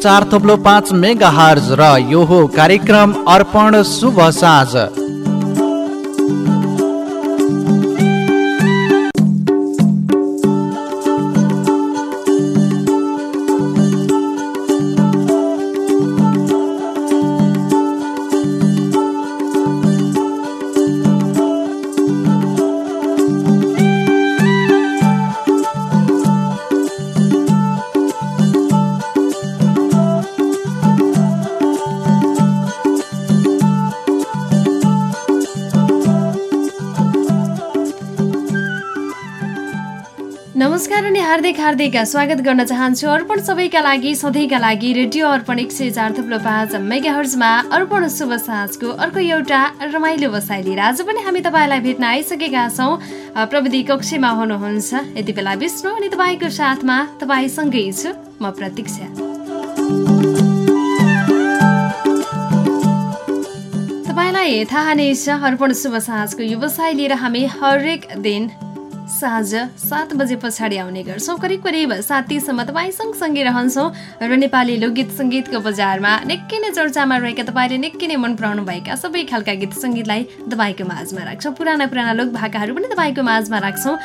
चार थोप्लो पाँच mega hertz र यो हो कार्यक्रम अर्पण शुभ साँझ। हार्दिक हार्दिक स्वागत गर्न चाहन्छु अर्पण सबैका लागि सधैँका लागि रेडियो अर्पण एक सय चार थुप्रो पाँच मेगा हर्जमा अर्पण शुभ साँझको अर्को एउटा रमाइलो बसाइ लिएर आज पनि हामी तपाईँलाई भेट्न आइसकेका छौँ। प्रविधि कक्षमा हुनुहुन्छ। यति बेला विष्णु अनि तपाईँको साथमा तपाईँसँगै छु। म प्रतीक्षा। तपाईँलाई थाहा नै छ अर्पण शुभ साँझको व्यवसाय लिएर हामी हरेक दिन साँझ सात बजे पछाडि आउने गर्छौँ। करिब करिब साथीसम्म तपाईँ सँगसँगै रहन्छौँ र नेपाली लोकगीत सङ्गीतको बजारमा निकै नै चर्चामा रहेका तपाईँले निकै नै मन पराउनु भएका सबै खालका गीत सङ्गीतलाई तपाईँको माझमा राख्छौँ। पुराना पुराना लोक भाकाहरू पनि तपाईँको माझमा राख्छौँ।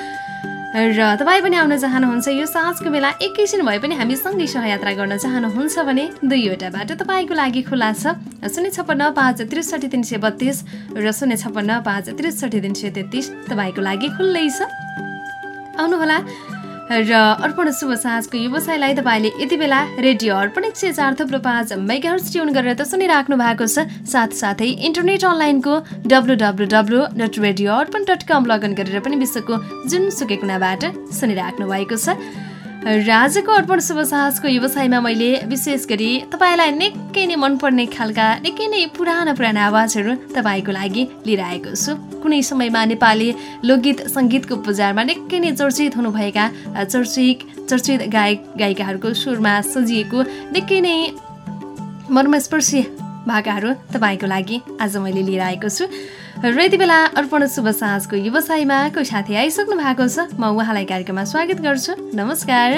र तपाईँ पनि आउन चाहनुहुन्छ यो साँझको बेला एकैछिन भए पनि हामी सँगै सहयात्रा गर्न चाहनुहुन्छ भने दुईवटा बाटो तपाईँको लागि खुला छ। शून्य छप्पन्न पाँच त्रिसठी तिन सय बत्तिस र शून्य छप्पन्न पाँच त्रिसठी तिन सय तेत्तिस तपाईँको लागि खुल्लै छ। आउनुहोला। र अर्पण शुभ साँझको व्यवसायलाई तपाईँले यति बेला रेडियो अर्पण एक सय चार थुप्रो पाँच मेगाहर्स ट्युन गरेर त सुनिराख्नु भएको छ। साथसाथै इन्टरनेट अनलाइनको W W W dot radio Arpan dot com login गरेर पनि विश्वको जुनसुकै कुनाबाट सुनिराख्नु भएको छ। र आजको अर्पण शुभ साहसको व्यवसायमा मैले विशेष गरी तपाईँलाई निकै नै मनपर्ने खालका निकै नै पुराना पुराना आवाजहरू तपाईँको लागि लिएर आएको छु। कुनै समयमा नेपाली लोकगीत सङ्गीतको बजारमा निकै नै चर्चित हुनुभएका चर्चित चर्चित गायक गायिकाहरूको सुरमा सजिएको निकै नै मर्मस्पर्शी भाकाहरू तपाईँको लागि आज मैले लिएर आएको छु। र यति बेला अर्पण शुभ साँझको व्यवसायमा कोही साथी आइसक्नु भएको छ म उहाँलाई कार्यक्रममा स्वागत गर्छु। नमस्कार।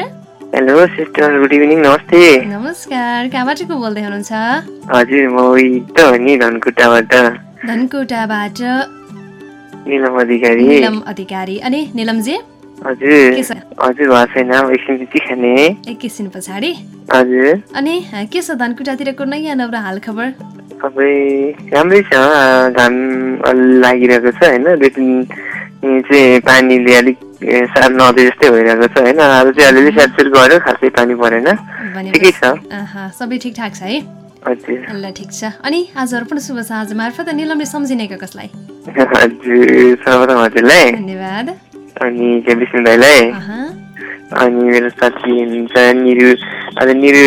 हेलो सिस्टर गुड इभिनिङ नमस्ते नमस्कार। कहाँबाट को बोल्दै हुनुहुन्छ? हजुर म त हो नि धनकुटाबाट। धनकुटाबाट। निलम अधिकारी। निलम अधिकारी। अनि निलमजी? हजुर। के छ? हजुर भएको छैन। एकछिन पछि खाने। एकैछिन पछाडि। हजुर। अनि के छ धनकुटातिरको नयाँ नौरा हाल खबर? सबै राम्रै छ। घाम लागिरहेको छ होइन? दिन चाहिँ पानीले अलिक ए, साह्रो नदी जस्तै भइरहेको छ होइन? अब चाहिँ अलिअलि स्याटसेट गऱ्यो खासै पानी परेन। ठिकै छ। सबै ठिकठाक छ है? ल ठिक छ। अनि आजहरू पनि शुभ साँझ मार्फत निलमले सम्झिने का कसलाई? हजुर सर्वप्रथम हजुरलाई। धन्यवाद। अनि के विष्णु दाईलाई अनि मेरो साथी हुनुहुन्छ निरु आज निरु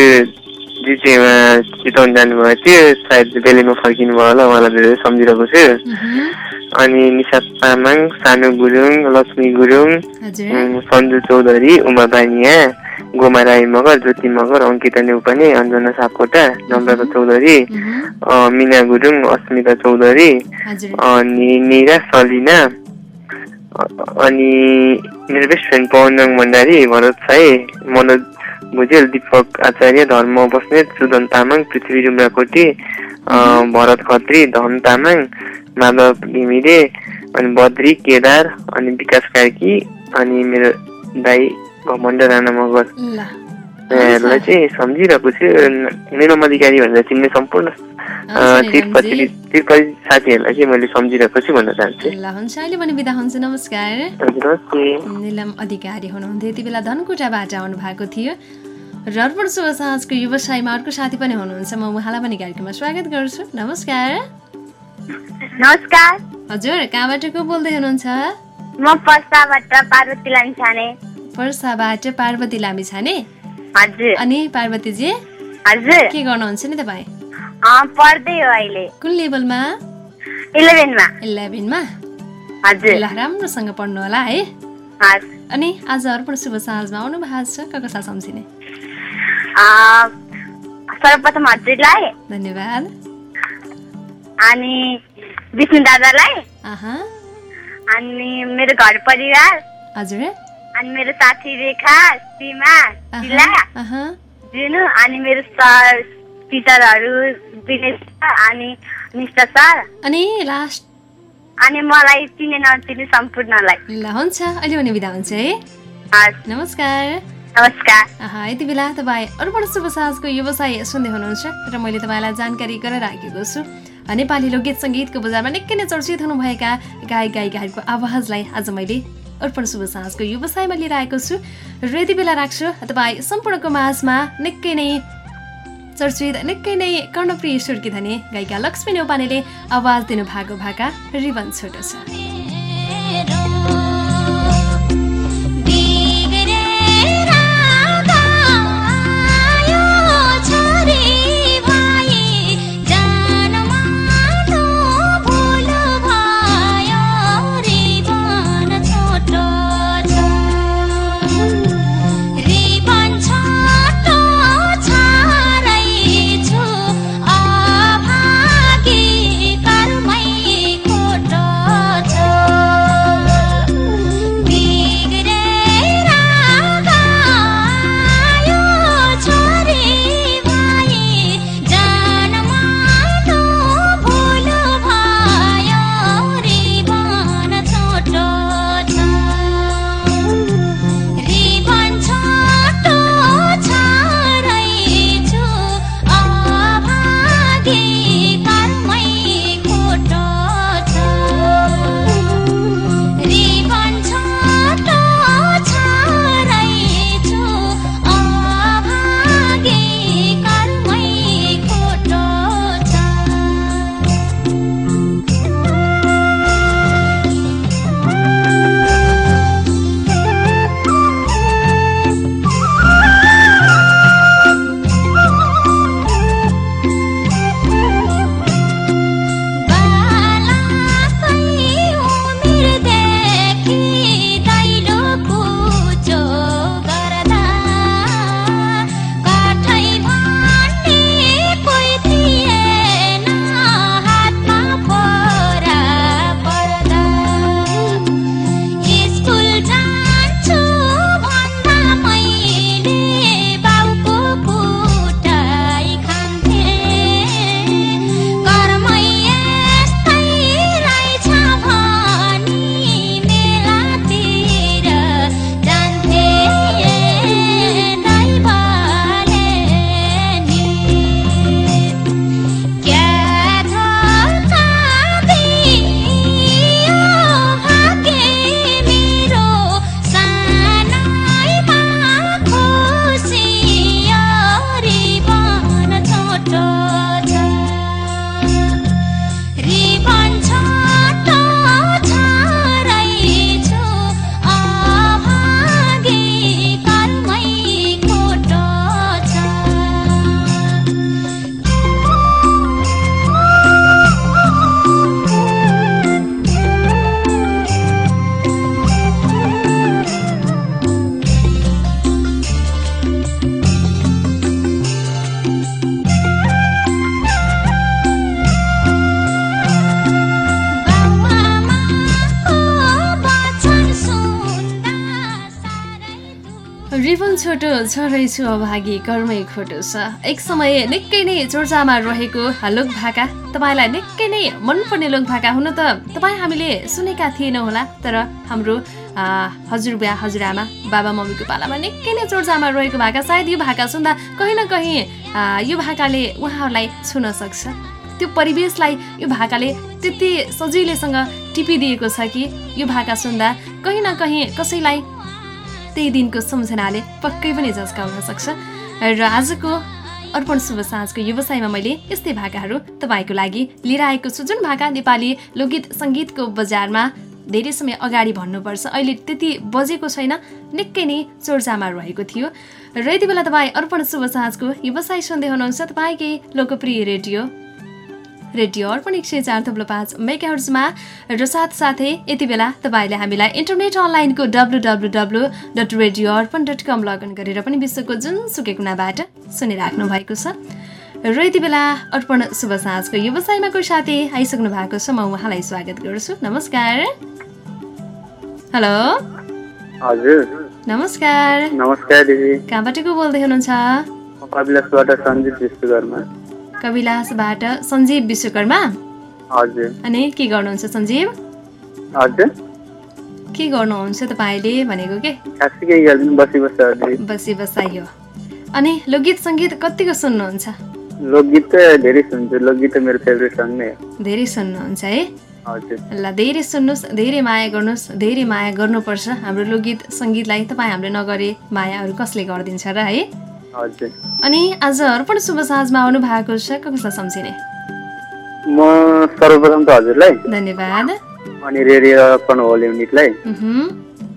जिटिएमा चितवन जानुभएको थियो सायद बेलैमा फर्किनु भयो होला उहाँलाई धेरै सम्झिरहेको छु अनि निशा तामाङ सानु गुरुङ लक्ष्मी गुरुङ सन्जु चौधरी उमा बानिया गोमा राई मगर ज्योति मगर अङ्किता नेउपाने अञ्जना सापकोटा नम्रता चौधरी मिना गुरुङ अस्मिता चौधरी अनि निरा सलिना अनि मेरो बेस्ट फ्रेन्ड पवनजङ भण्डारी भरत साई मनोज भुजेल दिपक आचार्य धर्म बस्नेत सुदन तामाङ पृथ्वी रुम्राकोटी भरत खत्री धन तामाङ माधव घिमिरे अनि बद्री केदार अनि विकास कार्की अनि मेरो दाई घमण्ड राणा मगर। ल यहाँहरूलाई चाहिँ सम्झिरहेको छु निलम अधिकारी भनेर चिन्ने सम्पूर्ण तिरुपति। तिरुपति साथीहरूलाई चाहिँ मैले सम्झिरहेको छु भन्न चाहन्छु ल हुन्छ अहिले पनि बिदा हुन्छ नमस्कार निलम अधिकारी हुनुहुन्थ्यो यति बेला धनकुटाबाट आउनु भएको थियो र अर्पण शुभ साँझको व्यवसायमा अर्को साथी पनि हुनुहुन्छ म उहाँलाई पनि कार्यक्रममा स्वागत गर्छु नमस्कार नमस्कार हजुर कहाँबाट को बोल्दै हुनुहुन्छ म पर्साबाट पार्वती लामिछाने पर्साबाट पार्वती लामी छाने हजुर अनि पार्वतीजी? के गर्नुहुन्छ नि तपाईँ पढ्दै हो अहिले। कुन लेभलमा? इलेभेनमा। इलेभेनमा? ल राम्रोसँग पढ्नु होला है। अनि आज अर्पण शुभ साँझमा आउनु भएको छ क कसलाई सम्झिने? सर्वप्रथम हजुरलाई। धन्यवाद। अनि विष्णु दादालाई। अनि मेरो घर परिवार। हजुर। अनि मेरो साथी रेखा सीमा शिला दिनु अनि मेरो सर टिचरहरू दिनेश सर अनि मिस्टर सर। अनि लास्ट? अनि मलाई चिने नचिने सम्पूर्णलाई। ल हुन्छ। अहिले भने बिदा हुन्छ है। नमस्कार। नमस्कार। यति बेला तपाईँ अर्पण शुभ साँझको व्यवसाय सुन्दै हुनुहुन्छ र मैले तपाईँलाई जानकारी गराइराखेको छु। नेपाली लोकगीत सङ्गीतको बजारमा निकै नै चर्चित हुनुभएका गायक गायिकाहरूको आवाजलाई आज मैले अर्पण शुभ साँझको व्यवसायमा लिएर आएको छु। र यति बेला राख्छु तपाईँ सम्पूर्णको माझमा निकै नै चर्चित निकै नै कर्णप्रिय सुर्की धनी गायिका लक्ष्मी नेौपानेले आवाज दिनु भएको भाका रिबन छोटो छ। रिबन छोटो छोडेछु अभागी कर्मै खोटो छ। एक समय निकै नै चर्चामा रहेको लोक भाका तपाईँलाई निकै नै मनपर्ने लोक भाका हुन त तपाईँ हामीले सुनेका थिएनौँ होला तर हाम्रो आ, हजुरबुवा हजुरआमा बाबा मम्मीको पालामा निकै नै चर्चामा रहेको भाका सायद यो भाका सुन्दा कहीँ न कहीँ यो भाकाले उहाँहरूलाई छुन सक्छ। त्यो परिवेशलाई यो भाकाले त्यति सजिलैसँग टिपिदिएको छ कि यो भाका सुन्दा कहीँ न कहीँ कसैलाई त्यही दिनको सम्झनाले पक्कै पनि झस्काउन सक्छ। र आजको अर्पण शुभ साँझको व्यवसायमा मैले यस्तै भाकाहरू तपाईँको लागि लिएर आएको छु। जुन भाका नेपाली लोकगीत सङ्गीतको बजारमा धेरै समय अगाडि भन्नुपर्छ अहिले त्यति बजेको छैन निकै नै चर्चामा रहेको थियो। र यति बेला तपाईँ अर्पण शुभ साँझको व्यवसाय सुन्दै हुनुहुन्छ। तपाईँकै लोकप्रिय रेडियो रेडियो अर्पण एक सय चार थप्लो पाँच मेगाहर्जमा र साथसाथै यति बेला तपाईँले हामीलाई इन्टरनेट अनलाइनको W W W dot radio Arpan dot com login गरेर पनि विश्वको जुनसुकै कुनाबाट सुनिराख्नु भएको छ। र यति बेला अर्पण शुभ साँझको व्यवसायमा कोही साथी आइसक्नु भएको छ। म उहाँलाई स्वागत गर्छु। नमस्कार। हेलो। हजुर। नमस्कार। नमस्कार दिदी। कहाँबाट को बोल्दै हुनुहुन्छ? कविलासबाट सञ्जीव विश्वकर्मा। अनि के गर्नुहुन्छ सञ्जीव? के गर्नुहुन्छ तपाईँले भनेको के? बसी बसाइयो। अनि लोकगीत सङ्गीत कतिको सुन्नुहुन्छ? लोकगीत त धेरै सुन्छु लोकगीत त मेरो फेभरेट सङ नै हो। धेरै सुन्नुहुन्छ है? ल धेरै सुन्नुहोस् धेरै माया गर्नुहोस् धेरै माया गर्नुपर्छ हाम्रो लोकगीत सङ्गीतलाई। तपाईँ हामीले नगरे माया अरू कसले गरिदिन्छ र है? अनि आज अर्पण शुभ साँझमा आउनु भएको छ कसलाई सम्झिने? म सर्वप्रथम त हजुरलाई। धन्यवाद। अनि रेडियो अर्पण होल युनिटलाई।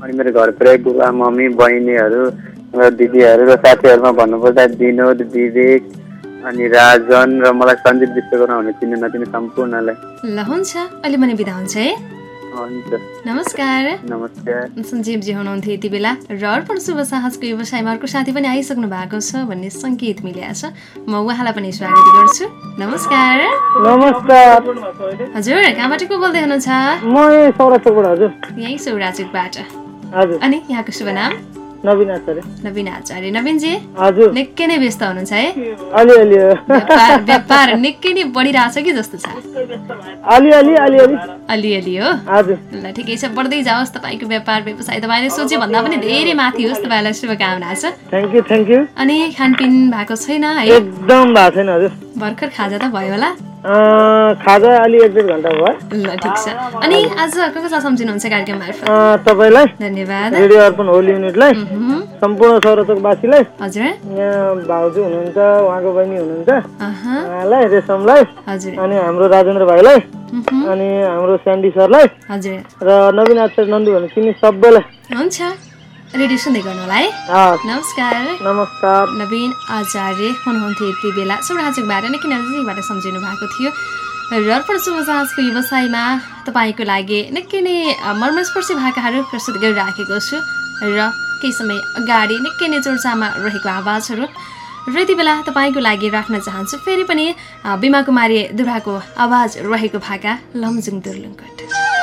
अनि मेरो घर पुरै बुबा मम्मी बहिनीहरू र दिदीहरू र साथीहरूमा भन्नुपर्दा विनोद विवेक अनि राजन र मलाई सञ्जीव विश्वकर्मा हुने चिन्ने नचिने सम्पूर्णलाई। ल हुन्छ अहिले पनि बिदा हुन्छ है। नमस्कार। नमस्कार। सञ्जीवजी हुनुहुन्थ्यो यति बेला र अर्पण शुभ साहसको व्यवसायमा अर्को साथी पनि आइसक्नु भएको छ भन्ने सङ्केत मिलेको छ म उहाँलाई पनि स्वागत गर्छु। नमस्कार। नमस्कार। हजुर कहाँबाट को बोल्दै हुनुहुन्छ? म यही सौराचोकबाट हजुर। यहीँ सौराचुकबाट हजुर। अनि यहाँको शुभ नाम? नवीन आचार्य. नवीन आचार्य. नवीनजी हजुर. निकै नै व्यस्त हुनुहुन्छ है? अलिअलि। व्यापार निकै नै बढिरहेछ कि जस्तो छ? अलिअलि अलिअलि अलिअलि हो? हजुर। ल ठिकै छ। बढ्दै जाओस् तपाईँको व्यापार व्यवसाय। तपाईँले सोचे भन्दा पनि धेरै माथि होस् तपाईँलाई शुभकामना छ। थ्याङ्क यू थ्याङ्क यू अनि खानपिन भएको छैन है? एकदम भएको छैन हजुर। भर्खर खाजा त भयो होला। खाजा अलि एक डेढ घन्टा भयो। ल ठिक छ। अनि आज को कसलाई सम्झिनुहुन्छ कार्यक्रम मार्फत तपाईँलाई धन्यवाद। रेडियो अर्पण होल युनिटलाई सम्पूर्ण सौराचोकवासीलाई हजुर। यहाँ भाउजू हुनुहुन्छ उहाँको बहिनी हुनुहुन्छ। उहाँलाई रेशमलाई। हजुर। अनि हाम्रो राजेन्द्र भाइलाई। अनि हाम्रो स्यान्डी सरलाई। हजुर। र नवीन आचार्य नन्दु भन्ने चिन्ने सबैलाई। हुन्छ। रेडियो सुन्दै गर्नु होला है नमस्कार। नमस्कार। नवीन आचार्य हुनुहुन्थ्यो यति बेला। सौराचोकबाट निकै नजिकबाट सम्झिनु भएको थियो? र अर्पण शुभ साँझको व्यवसायमा तपाईँको लागि निकै नै मर्मस्पर्शी भाकाहरू प्रस्तुत गरिराखेको छु। र केही समय अगाडि निकै नै चर्चामा रहेको आवाजहरू। र यति बेला तपाईँको लागि राख्न चाहन्छु फेरि पनि बिमा कुमारी दुराको आवाज रहेको भाका लमजुङ दुर्लुङकट।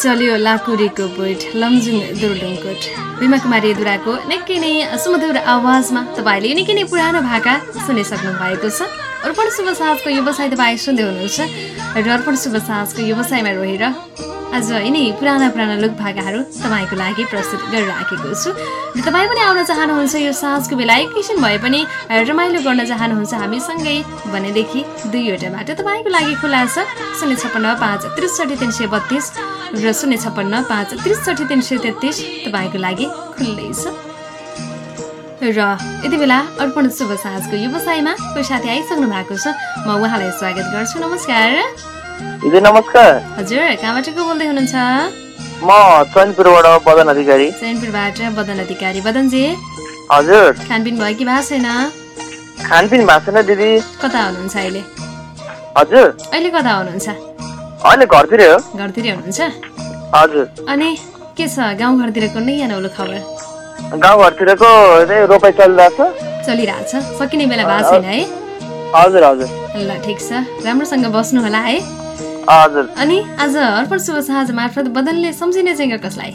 चल्यो लाकुरीको बोट लमजुङ दुर्लुङकोट भीमा कुमारी दुराको निकै नै सुमधुर आवाजमा तपाईँले निकै नै पुरानो भाका सुनिसक्नु भएको छ। अर्पण शुभ साँझको व्यवसाय तपाईँ सुन्दै हुनुहुन्छ। र अर्पण शुभ साँझको व्यवसायमा रहेर आज यिनै पुराना पुराना लोक भाकाहरू तपाईँको लागि प्रस्तुत गरिराखेको छु। तपाईँ पनि आउन चाहनुहुन्छ यो साँझको बेला एकैछिन भए पनि रमाइलो गर्न चाहनुहुन्छ हामीसँगै भनेदेखि दुईवटा बाटो तपाईँको लागि खुला छ। शून्य छप्पन्न पाँच त्रिसठी तिन सय बत्तिस र शून्य छप्पन्न पाँच त्रिसठी तिन सय तेत्तिस तपाईँको लागि खुल्लै छ। र यति बेला अर्पण शुभ साँझको व्यवसायमा कोही साथी आइसक्नु भएको छ म उहाँलाई स्वागत गर्छु। नमस्कार। दिदी नमस्कार। हजुर कहाँबाट को बोल्दै हुनुहुन्छ? म चैनपुरबाट बदन अधिकारी। चैनपुरबाट बदन अधिकारी। बदनजी हजुर। खानपिन भयो कि भएको छैन? खानपिन भएको छैन दिदी। कता हुनुहुन्छ अहिले? हजुर। अहिले कता हुनुहुन्छ? अहिले घरतिर हो। घरतिरै हुनुहुन्छ? हजुर। अनि के छ गाउँघरतिरको नै नौलो खबर? गाउँघरतिरको त्यही रोपाइ चलिरहेको छ चलिरहेछ। सकिने बेला भएको छैन है? हजुर हजुर। ल ठिक छ। राम्रोसँग बस्नु होला है। हजुर अनि आज अर्पण शुभ साँझ मार्फत बदनले सम्झिने चाहिँ कसलाई?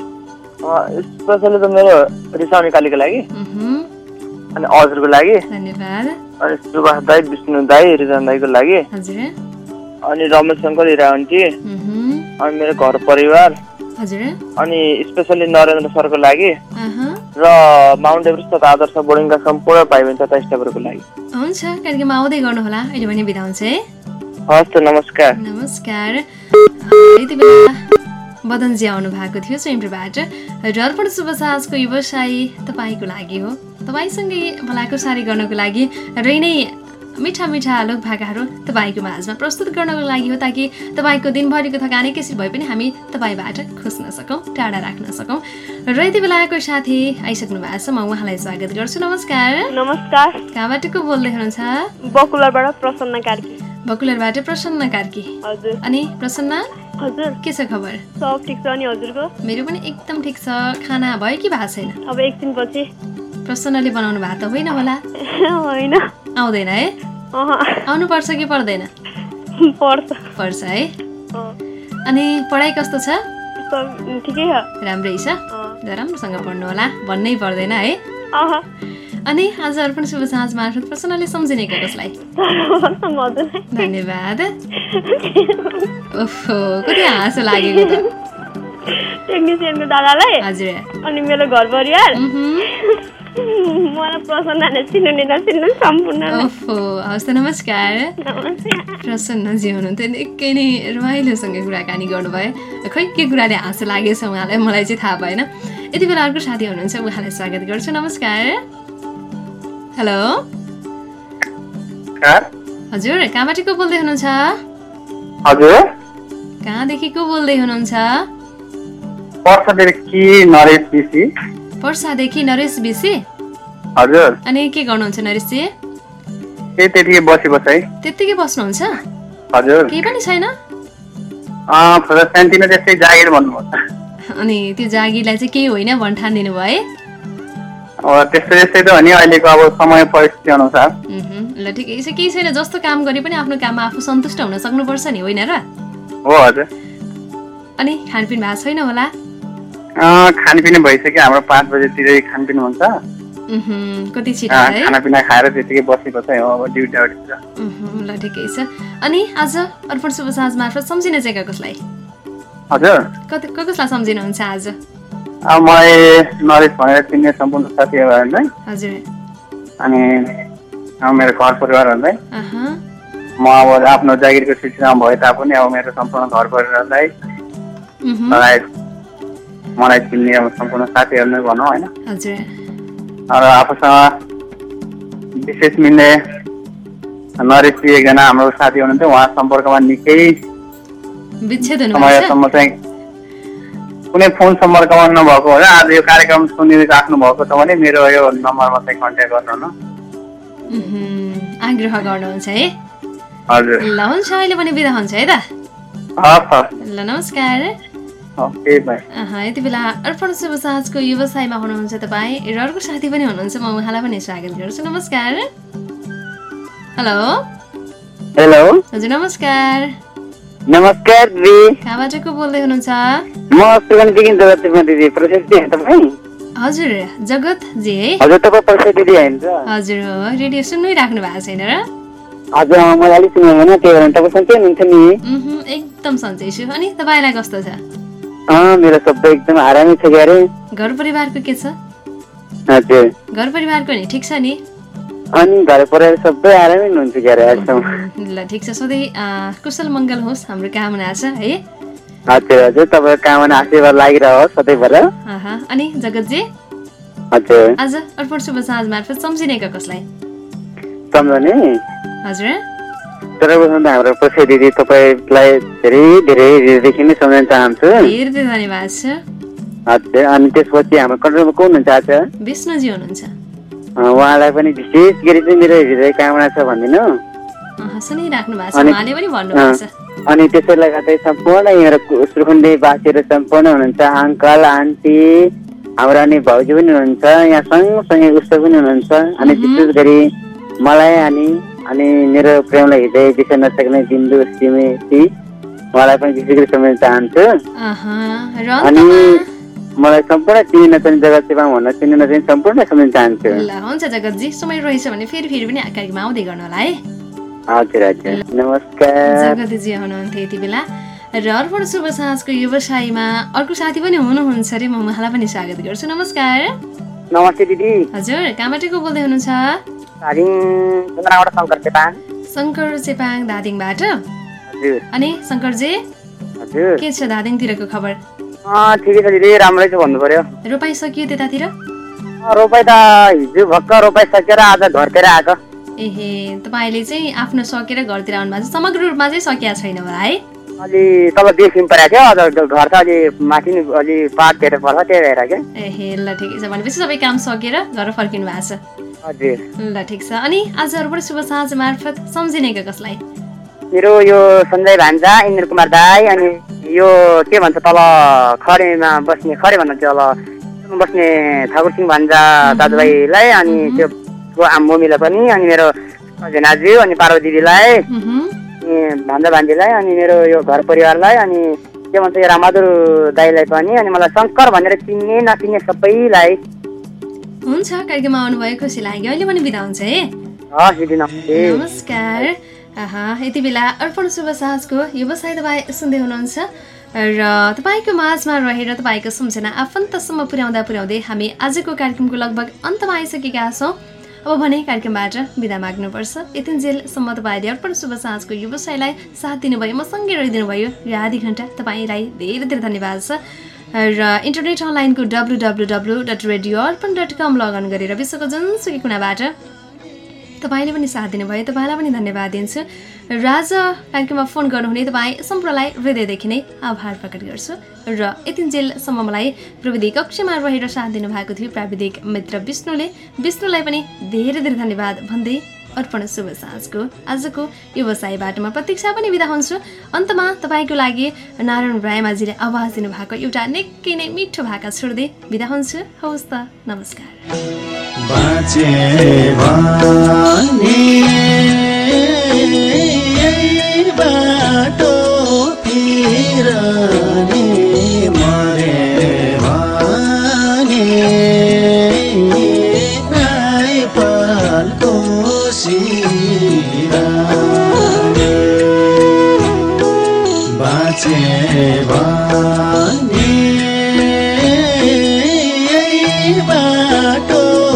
स्पेसली त मेरो रिसाउने कालीको लागि। अनि हजुरको लागि। धन्यवाद। अनि सुभाष दाई विष्णु दाई रिजन दाईको लागि। हजुर। अनि रमेश शङ्कर हिरा आन्टी। अनि मेरो घर परिवार। हजुर। अनि स्पेसली नरेन्द्र सरको लागि। र माउन्ट एभरेस्ट तथा आदर्श बोर्डिङका सम्पूर्ण भाइ बहिनी तथा स्टाफहरूको लागि। हुन्छ कार्यक्रममा आउँदै गर्नुहोला। अहिले भने बिदा हुन्छ है। हस् नमस्कार। नमस्कार। यति बेला बदनजी आउनु भएको थियो चैम्प्रीबाट र अर्पण शुभ साँझको व्यवसाय तपाईँको लागि हो। तपाईँसँगै भलाकुसारी गर्नको लागि र यिनै मिठा मिठा लोक भाकाहरू तपाईँको माझमा प्रस्तुत गर्नको लागि हो ताकि तपाईँको दिनभरिको थकान एकैछिन भए पनि हामी तपाईँबाट खोज्न सकौँ टाढा राख्न सकौँ। र यति बेलाको साथी आइसक्नु भएको छ म उहाँलाई स्वागत गर्छु। नमस्कार। नमस्कार। कहाँबाट को बोल्दै हुनुहुन्छ? बकुलरबाट प्रसन्न कार्की बकुलरबाट प्रसन्न कार्की। हजुर। अनि प्रसन्न? हजुर। के छ खबर? सब ठिक छ अनि हजुरको? मेरो पनि एकदम ठिक छ। खाना भयो कि भएको छैन? अब एकछिनपछि प्रसन्नले बनाउनु भएको त होइन होला। होइन। आउँदैन है? आउनुपर्छ कि पर्दैन? पर्छ। पर्छ है? अनि पढाइ कस्तो छ? ठिकै छ। राम्रै छ। राम्रोसँग पढ्नु होला। भन्नै पर्दैन है? अनि आज अर्पण शुभ साँझ मार्फत प्रसन्नले सम्झिने कसलाई धन्यवाद। ओहो कति हाँसो लागेको त। टेक्निसियनको दादालाई हजुर अनि मेरो घर परिवार त नमस्कार। प्रसन्नजी हुनुहुन्थ्यो। निकै नै रमाइलोसँग कुराकानी गर्नुभयो। खै के कुराले हाँसो लागेछ उहाँलाई? मलाई चाहिँ थाहा भएन। यति बेला अर्को साथी हुनुहुन्छ उहाँलाई स्वागत गर्छु। नमस्कार। हेलो? हजुर कहाँबाट को बोल्दै हुनुहुन्छ? हजुर? कहाँदेखि को बोल्दै हुनुहुन्छ? पर्सादेखि नरेश बिसी? हजुर। अनि के गर्नुहुन्छ नरेशजी त्यतिकै बसी बसाइ। त्यत्तिकै बस्नुहुन्छ? हजुर। केही पनि छैन? अनि त्यो जागिरलाई चाहिँ केही होइन भन् ठानिदिनु भयो है। त्यस्तै त्यस्तै त हो नि अहिलेको अब समय परिस्थिति अनुसार। ल ठिकै छ केही छैन जस्तो काम गरे पनि आफ्नो काममा आफू सन्तुष्ट हुन सक्नुपर्छ नि होइन र? हो हजुर। अनि खानपिन भएको छैन होला? खानपिन भइसक्यो हाम्रो पाँच बजेतिरै खानपिन हुन्छ। कति छिटो खानापिना खाएर त्यतिकै बसेको चाहिँ हो अब ड्युटी आउटीतिर ल ठिकै छ। अनि आज अर्पण शुभ साँझ मार्फत सम्झिने चाहिँ कसलाई? हजुर। कति कसलाई सम्झिनुहुन्छ आज? मलाई नरेश भनेर चिन्ने सम्पूर्ण साथीहरूलाई अनि मेरो घर परिवारहरूलाई म अब आफ्नो जागिरको सिलसिलामा भए तापनि अब मेरो सम्पूर्ण घर परिवारलाई लगायत मलाई चिन्ने अब सम्पूर्ण साथीहरू नै भनौँ होइन। र आफूसँग विशेष मिल्ने नरेशजी एकजना हाम्रो साथी हुनुहुन्थ्यो। उहाँ सम्पर्कमा निकै समयसम्म चाहिँ कुनै फोन सम्पर्कमा नभएको होला। आज यो कार्यक्रम सुनिराख्नु भएको छ भने मेरो यो नम्बरमा चाहिँ कन्ट्याक्ट गर्नु आग्रह गर्नुहुन्छ है? हजुर। ल हुन्छ अहिले पनि बिदा हुन्छ है त? ल नमस्कार। यति बेला अर्पण शुभ साँझको व्यवसायमा हुनुहुन्छ तपाईँ। र अर्को साथी पनि हुनुहुन्छ म उहाँलाई पनि स्वागत गर्छु। नमस्कार। हेलो। हेलो। हजुर नमस्कार। नमस्कार दिदी कहाँबाट को बोल्दै हुनुहुन्छ? म सुगन्धदेखि जगतमा दिदी प्रशस्ति होइन तपाईँ हजुर जगतजी है हजुर तपाईँ प्रशस्ति दिदी होइन हजुर हो। रेडियो सुन्नै राख्नु भएको छैन र? हजुर मलाई अलिक सुन्नु भएन त्यही भएर तपाईँ सन्चै हुनुहुन्छ नि। उहुँ, एकदम सन्चै छु। अनि तपाईँलाई कस्तो छ? मेरो सबै एकदम आरामै छ क्यारे। घर परिवारको के छ? हजुर। घर परिवारको नि ठिक छ नि? अनि घर परिवार सबै आरामै हुनुहुन्छ क्यारे आजसम्म। ल ठिक छ। सधैँ कुशल मङ्गल होस् हाम्रो कामना छ है? हजुर हजुर। तपाईँको कामना आशीर्वाद लागिरहोस् सधैँभर अनि जगतजी? हजुर। आज अर्पण शुभ साँझ मार्फत सम्झिनेका कसलाई? सम्झने? हजुर। सर्वप्रथम हाम्रो प्रशस्ति दिदी तपाईँलाई धेरै धेरै हृदयदेखि नै सम्झाउन चाहन्छु। धेरै धन्यवाद छ हजुर अनि त्यसपछि हाम्रो कन्ट्रोलमा को हुनुहुन्छ आज? विष्णुजी हुनुहुन्छ। उहाँलाई पनि विशेष गरी चाहिँ मेरो हृदय कामना छ भनिदिनु। अनि- त्यसैले गर्दै सम्पूर्ण यहाँ सुरखुन्डेवासीहरू सम्पूर्ण हुनुहुन्छ अङ्कल आन्टी हाम्रो अनि भाउजू पनि हुनुहुन्छ यहाँ सँगसँगै उसो पनि हुनुहुन्छ। अनि विशेष गरी मलाई अनि अनि मेरो प्रेमलाई हृदय बिर्सन नसक्ने बिन्दु श्रीमती उहाँलाई पनि विशेष गरी सम्झाउन चाहन्छु। अनि मलाई सम्पूर्ण चिनी नचिने जग्गा सेवा भन्न चिनी नचिने सम्पूर्ण सम्झाउन चाहन्छु ल हुन्छ जगतजी समय रहेछ भने फेरि फेरि पनि कार्यक्रममा आउँदै गर्नु होला है। हजुर हजुर। नमस्कार। जगतजी हुनुहुन्थ्यो यति बेला। र अर्पण शुभ साँझको व्यवसायमा अर्को साथी पनि हुनुहुन्छ अरे म उहाँलाई पनि स्वागत गर्छु। नमस्कार। नमस्ते दिदी। हजुर कहाँबाट को बोल्दै हुनुहुन्छ? शङ्कर चेपाङ। शङ्कर चेपाङ धादिङबाट अनि शङ्करजी? के छ धादिङतिरको खबर? ठिकै छ दिदी राम्रै छ भन्नु पर्यो रोपाइ सकियो त्यतातिर रोपाइ त हिजो भर्ख रोपाइ सकेर आज घरतिर आएको। एहे तपाईँले चाहिँ आफ्नो सकेर घरतिर आउनु भएको छ। समग्र रूपमा चाहिँ सकिया छैन होला है? अलि तल बेसिन परेको थियो घर त अलि माथि नि अलि पात भेट पर्छ त्यही भएर के? एहे ल ठिकै छ भनेपछि सबै काम सकेर घर फर्किनु भएको छ। हजुर। ल ठिक छ। अनि आजहरू पनि शुभ साँझ मार्फत सम्झिनेका कसलाई? मेरो यो सञ्जय भान्जा इन्द्र कुमार दाई अनि यो के भन्छ तल खरेमा बस्ने खरे भन्दा तल बस्ने ठाकुर सिंह भान्जा दाजुभाइलाई अनि त्यो मम्मीलाई पनि अनि मेरो भेनाजु अनि पार्वती दिदीलाई अनि भान्जा भान्जीलाई अनि मेरो यो घर परिवारलाई अनि के भन्छ यो रामबहादुर दाईलाई पनि अनि मलाई शङ्कर भनेर चिन्ने नचिन्ने सबैलाई। हुन्छ कार्यक्रममा आउनुभयो खुसी लाग्यो। अहिले पनि बिदा हुन्छ है। हस् दिदी नमस्ते नमस्कार। यति बेला अर्पण शुभ साँझको व्यवसाय तपाईँ सुन्दै हुनुहुन्छ र तपाईँको माझमा रहेर तपाईँको सम्झना आफन्तसम्म पुर्याउँदा पुर्याउँदै हामी आजको कार्यक्रमको लगभग अन्तमा आइसकेका छौँ अब भने कार्यक्रमबाट बिदा माग्नुपर्छ यतिन्जेलसम्म तपाईँले अर्पण शुभ साँझको व्यवसायलाई साथ दिनुभयो म सँगै रहिदिनु भयो यो आधी घन्टा तपाईँलाई धेरै धेरै धन्यवाद छ र इन्टरनेट अनलाइनको W W W dot radio Arpan dot com login गरेर विश्वको जुनसुकै कुनाबाट तपाईँले पनि साथ दिनुभयो। तपाईँलाई पनि धन्यवाद दिन्छु। र आज कार्यक्रममा फोन गर्नुहुने तपाईँ सम्पूर्णलाई हृदयदेखि नै आभार प्रकट गर्छु। र यतिन्जेलसम्म मलाई प्रविधि कक्षमा रहेर साथ दिनुभएको थियो प्राविधिक मित्र विष्णुले। विष्णुलाई पनि धेरै धेरै धन्यवाद भन्दै अर्पण शुभ साँझको। आजको व्यवसायबाट म प्रतीक्षा पनि बिदा हुन्छु। अन्तमा तपाईँको लागि नारायण रायमाझीले आवाज दिनुभएको एउटा निकै नै मिठो भाका छोड्दै बिदा हुन्छु। हवस् त नमस्कार। मरे यही बाटोतिर